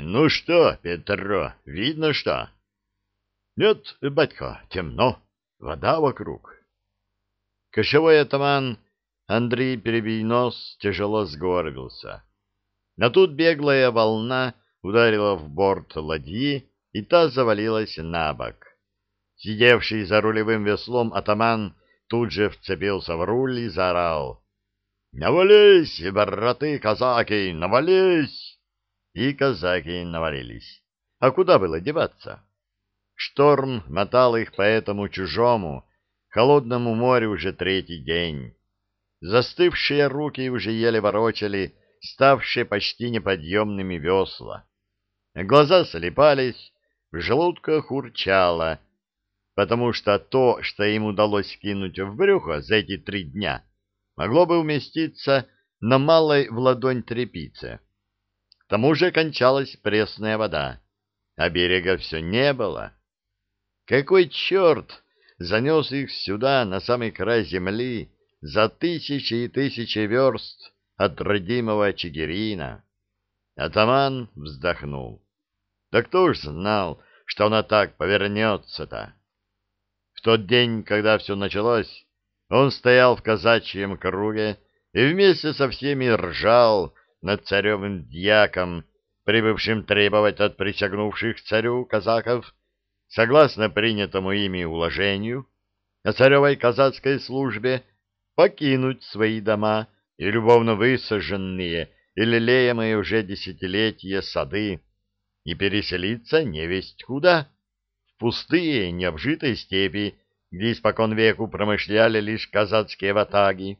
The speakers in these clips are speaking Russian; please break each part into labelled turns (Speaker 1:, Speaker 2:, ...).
Speaker 1: Ну что, Петро, видно что? Нет, батька, темно, вода вокруг. Кошевой атаман Андрей перебий нос, тяжело сгорбился. Но тут беглая волна ударила в борт ладьи, и та завалилась на бок. Сидевший за рулевым веслом атаман тут же вцепился в руль и заорал. «Навались, браты казаки, навались!» И казаки навалились. А куда было деваться? Шторм мотал их по этому чужому, холодному морю уже третий день. Застывшие руки уже еле ворочали ставшие почти неподъемными весла. Глаза слепались, в желудках урчало, потому что то, что им удалось кинуть в брюхо за эти три дня, могло бы уместиться на малой в ладонь тряпице. К тому же кончалась пресная вода, а берега все не было. Какой черт занес их сюда, на самый край земли, за тысячи и тысячи верст от родимого Чигирина? Атаман вздохнул. Да кто ж знал, что она так повернется-то? В тот день, когда все началось, он стоял в казачьем круге и вместе со всеми ржал над царевым дьяком, прибывшим требовать от присягнувших царю казаков согласно принятому ими уложению о царевой казацкой службе, покинуть свои дома и любовно высаженные и лелеемые уже десятилетия сады и переселиться невесть куда, в пустые необжитые степи, где испокон веку промышляли лишь казацкие ватаги,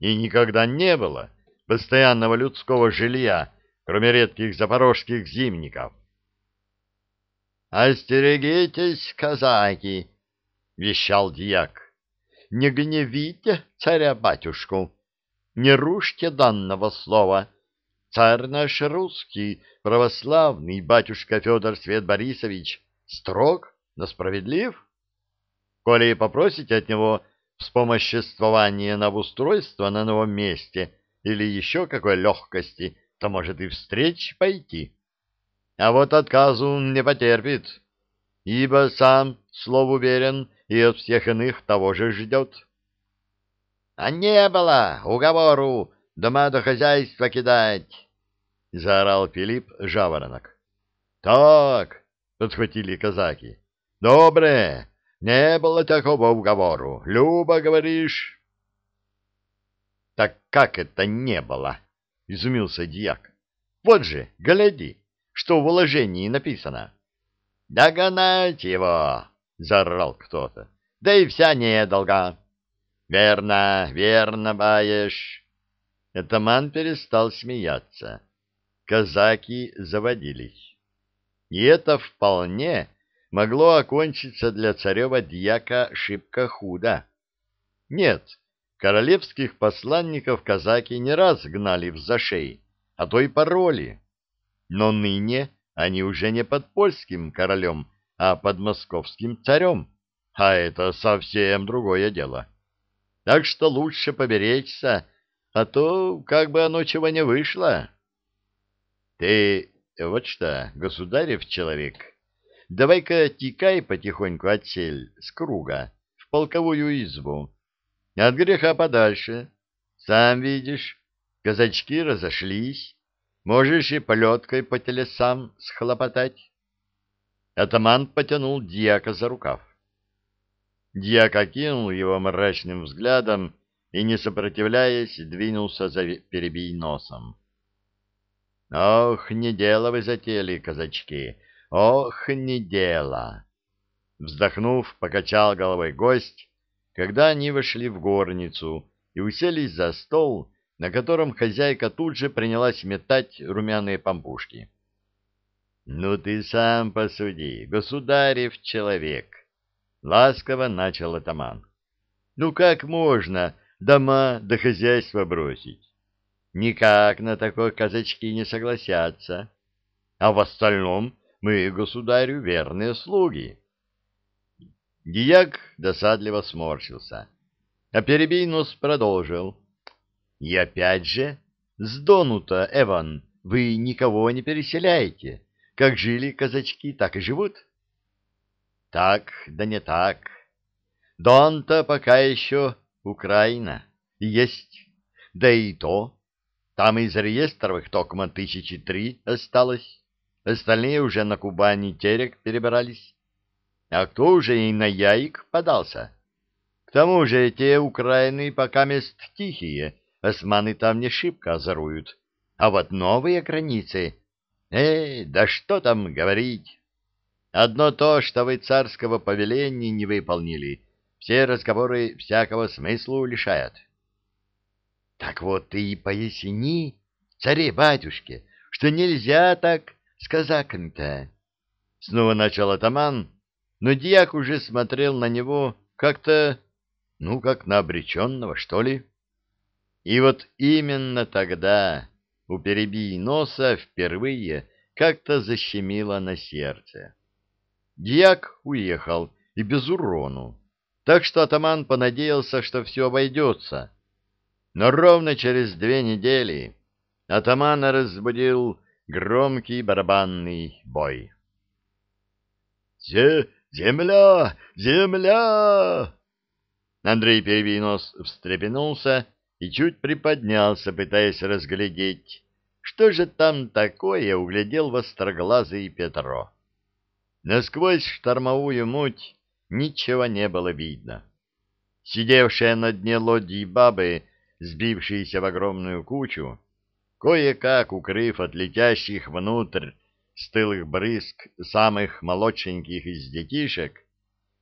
Speaker 1: и никогда не было постоянного людского жилья, кроме редких запорожских зимников. «Остерегитесь, казаки!» — вещал дьяк. «Не гневите царя-батюшку, не рушьте данного слова. Царь наш русский, православный, батюшка Федор Свет Борисович, строг, но справедлив. Коли попросите от него вспомоществование на обустройство на новом месте или еще какой легкости, то может и встреч пойти» а вот отказу не потерпит, ибо сам, слов уверен, и от всех иных того же ждет. — А не было уговору дома до хозяйства кидать! — заорал Филипп Жаворонок. — Так, — подхватили казаки, — добре, не было такого уговору. Люба, говоришь? — Так как это не было? — изумился дьяк. — Вот же, гляди! что в уложении написано. «Догнать его!» — заорал кто-то. «Да и вся недолга!» «Верно, верно, баешь!» Этаман перестал смеяться. Казаки заводились. И это вполне могло окончиться для царева дьяка шибко худо. Нет, королевских посланников казаки не раз гнали в зашей, а то и пароли но ныне они уже не под польским королем, а под московским царем, а это совсем другое дело. Так что лучше поберечься, а то как бы оно чего не вышло. Ты вот что, государев человек, давай-ка текай потихоньку отсель с круга в полковую избу, от греха подальше. Сам видишь, казачки разошлись, Можешь и полеткой по телесам схлопотать. Атаман потянул дьяка за рукав. Дьяк окинул его мрачным взглядом и, не сопротивляясь, двинулся за перебий носом. «Ох, не дело вы затеяли, казачки! Ох, не дело!» Вздохнув, покачал головой гость, когда они вошли в горницу и уселись за стол, на котором хозяйка тут же принялась метать румяные пампушки. — Ну ты сам посуди, государев человек! — ласково начал атаман. — Ну как можно дома до хозяйства бросить? Никак на такой казачки не согласятся. А в остальном мы, государю, верные слуги. Дьяк досадливо сморщился, а Перебийнус продолжил. — и опять же, с Дону-то, Эван, вы никого не переселяете. Как жили казачки, так и живут. Так, да не так. Дон-то пока еще Украина. Есть. Да и то. Там из реестровых токма тысячи три осталось. Остальные уже на Кубани терек перебирались. А кто уже и на яик подался? К тому же те Украины пока мест тихие, османы там не шибко озоруют. А вот новые границы... Эй, да что там говорить! Одно то, что вы царского повеления не выполнили, все разговоры всякого смысла лишают. Так вот ты и поясни, царе-батюшке, что нельзя так с казаками-то. Снова начал атаман, но дьяк уже смотрел на него как-то, ну, как на обреченного, что ли. И вот именно тогда у перебий носа впервые как-то защемило на сердце. Дьяк уехал и без урону, так что атаман понадеялся, что все обойдется. Но ровно через две недели атамана разбудил громкий барабанный бой. «Зе «Земля! Земля!» Андрей Перебинос встрепенулся и чуть приподнялся, пытаясь разглядеть, что же там такое углядел востроглазый Петро. Насквозь штормовую муть ничего не было видно. Сидевшие на дне лодьи бабы, сбившиеся в огромную кучу, кое-как укрыв от летящих внутрь стылых брызг самых молодшеньких из детишек,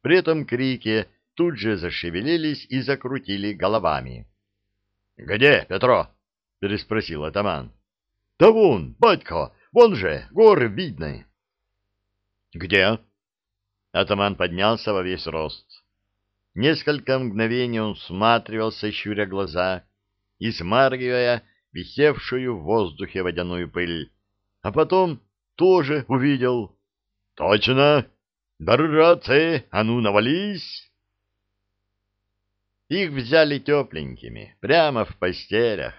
Speaker 1: при этом крике тут же зашевелились и закрутили головами. — Где, Петро? — переспросил атаман. — Да вон, батька, вон же, горы видны. — Где? Атаман поднялся во весь рост. Несколько мгновений он всматривался, щуря глаза и смаргивая висевшую в воздухе водяную пыль, а потом тоже увидел. — Точно! Братцы, а ну навались! Их взяли тепленькими, прямо в постелях.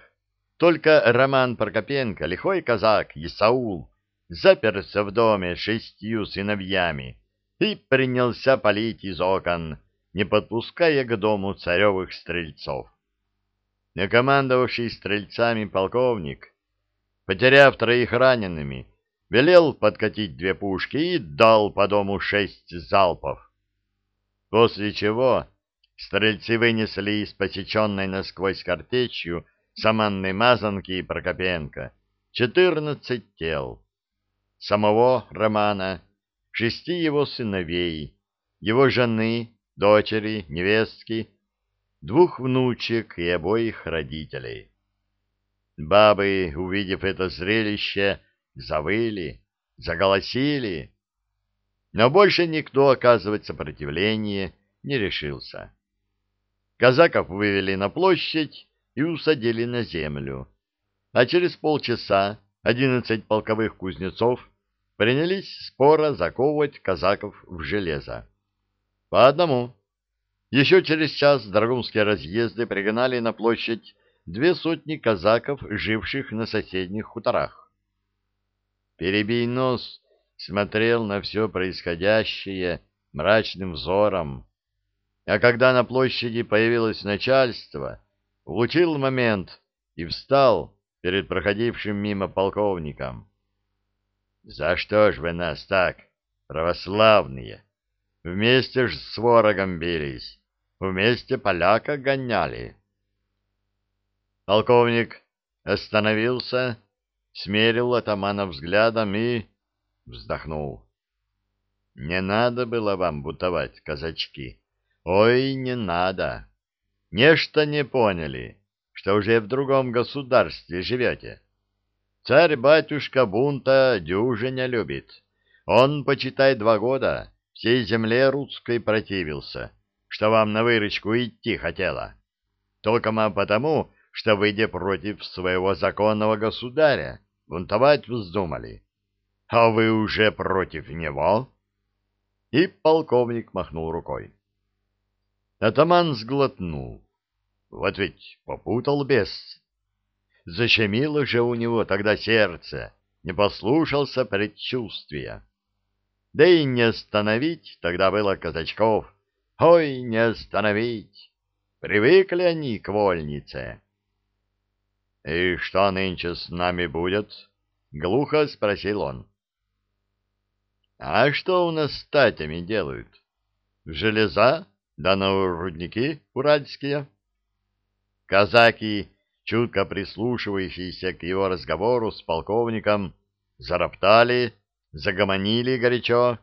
Speaker 1: Только Роман Прокопенко, лихой казак Исаул, заперся в доме шестью сыновьями и принялся палить из окон, не подпуская к дому царевых стрельцов. Накомандовавший стрельцами полковник, потеряв троих ранеными, велел подкатить две пушки и дал по дому шесть залпов. После чего стрельцы вынесли из посеченной насквозь картечью саманной мазанки и Прокопенко четырнадцать тел. Самого Романа, шести его сыновей, его жены, дочери, невестки, двух внучек и обоих родителей. Бабы, увидев это зрелище, завыли, заголосили, но больше никто оказывать сопротивление не решился. Казаков вывели на площадь и усадили на землю, а через полчаса одиннадцать полковых кузнецов принялись споро заковывать казаков в железо. По одному. Еще через час драгунские разъезды пригнали на площадь две сотни казаков, живших на соседних хуторах. Перебий нос смотрел на все происходящее мрачным взором. А когда на площади появилось начальство, улучил момент и встал перед проходившим мимо полковником. — За что ж вы нас так, православные? Вместе ж с ворогом бились, вместе поляка гоняли. Полковник остановился смерил атамана взглядом и вздохнул. Не надо было вам бутовать, казачки. Ой, не надо. Нечто не поняли, что уже в другом государстве живете. Царь-батюшка бунта дюжиня любит. Он, почитай, два года всей земле русской противился, что вам на выручку идти хотела. Только потому, что, выйдя против своего законного государя, бунтовать вздумали. А вы уже против него? И полковник махнул рукой. Атаман сглотнул. Вот ведь попутал бес. Защемило же у него тогда сердце, не послушался предчувствия. Да и не остановить тогда было казачков. Ой, не остановить! Привыкли они к вольнице. — И что нынче с нами будет? — глухо спросил он. — А что у нас с татями делают? Железа да на рудники уральские? Казаки чутко прислушивающиеся к его разговору с полковником, зароптали, загомонили горячо,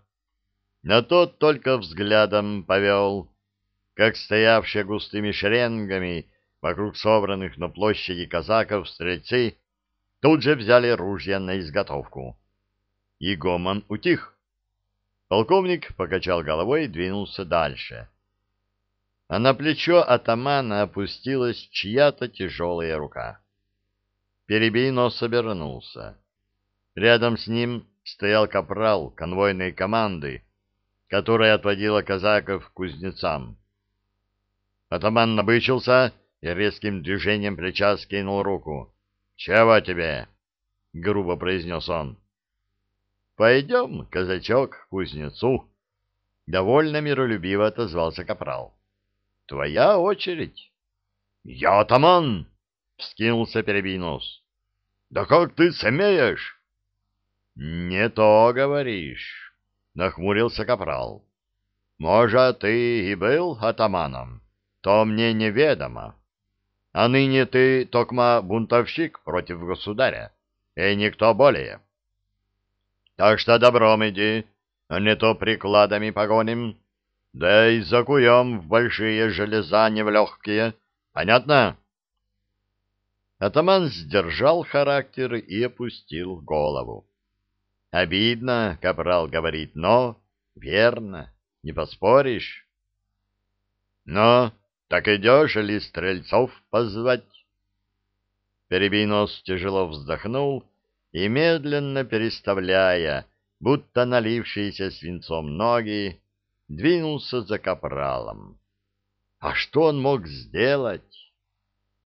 Speaker 1: но тот только взглядом повел, как стоявшие густыми шеренгами вокруг собранных на площади казаков стрельцы тут же взяли ружья на изготовку. И гомон утих. Полковник покачал головой и двинулся дальше а на плечо атамана опустилась чья-то тяжелая рука. Перебийнос обернулся. Рядом с ним стоял капрал конвойной команды, которая отводила казаков к кузнецам. Атаман набычился и резким движением плеча скинул руку. — Чего тебе? — грубо произнес он. — Пойдем, казачок, к кузнецу. Довольно миролюбиво отозвался капрал. Твоя очередь. Я атаман! Вскинулся Перебийнос. Да как ты смеешь? Не то говоришь, нахмурился капрал. Может, ты и был атаманом, то мне неведомо. А ныне ты токма бунтовщик против государя, и никто более. Так что добром иди, а не то прикладами погоним. Да и закуем в большие железа, не в легкие. Понятно? Атаман сдержал характер и опустил голову. Обидно, капрал говорит, но верно, не поспоришь. Но так идешь ли стрельцов позвать? Перебийнос тяжело вздохнул и, медленно переставляя, будто налившиеся свинцом ноги, двинулся за капралом. А что он мог сделать?